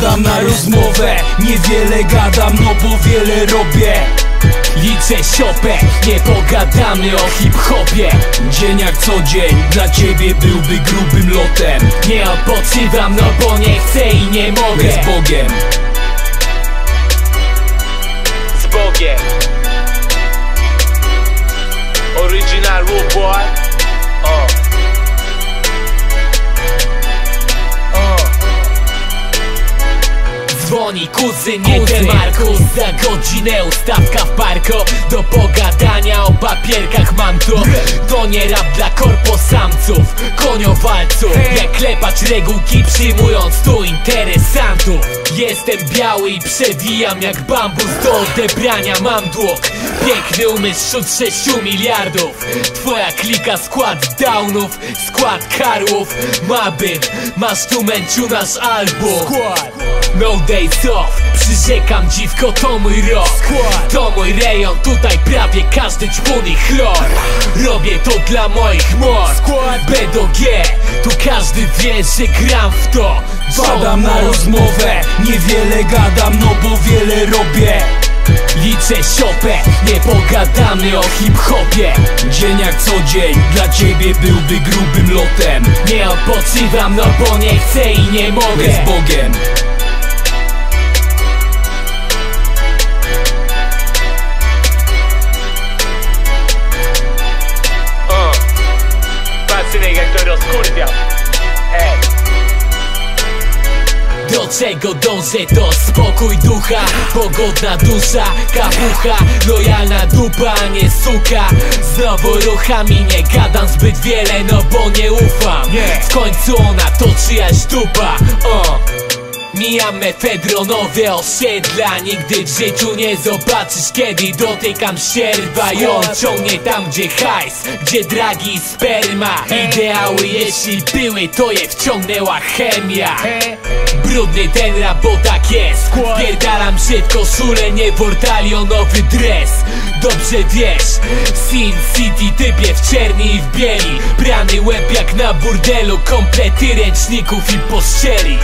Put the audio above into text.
Wpadam na rozmowę, niewiele gadam, no bo wiele robię. Liczę siopę, nie pogadamy o hip-hopie. Dzień jak co dzień, dla ciebie byłby grubym lotem. Nie odpoczywam, no bo nie chcę i nie mogę. Z Bogiem. Z Bogiem Dzwoni kuzyn, nie ten Markus Za godzinę ustawka w parko Do pogadania o papierkach mam to. To nie rap dla korposamców Koniowalców Jak klepać regułki przyjmując tu interesantów. Jestem biały i przewijam jak bambus Do odebrania. Mam dług Piękny umysł wśród 6 miliardów. Twoja klika skład downów Skład karłów. Ma być, masz tu męciu nasz album. No days off Przyrzekam dziwko to mój rok. To mój rejon, tutaj prawie każdy ćpun i chlor Robię to dla moich mord. B do G, tu każdy wie, że gram w to. Wpadam na rozmowę, niewiele gadam, no bo wiele robię. Liczę siopę, nie pogadamy o hip-hopie. Dzień jak co dzień, dla ciebie byłby grubym lotem. Nie odpoczywam, no bo nie chcę i nie mogę. Z Bogiem rozkurwiał Ej. Do czego dążę? To spokój ducha Pogodna dusza, kapucha Lojalna dupa, nie suka. Znowu ruchami nie gadam zbyt wiele No bo nie ufam. W końcu ona to czyjaś dupa. O. Mijam mefedronowe osiedla. Nigdy w życiu nie zobaczysz kiedy dotykam sierwa I on ciągnie tam gdzie hajs Gdzie dragi i sperma. Ideały jeśli były to je wciągnęła chemia. Brudny ten rap, bo tak jest. Pierdalam się w koszulę, nie portalionowy dres. Dobrze wiesz Sin City typie w czerni i w bieli. Brany łeb jak na burdelu Komplety ręczników i pościeli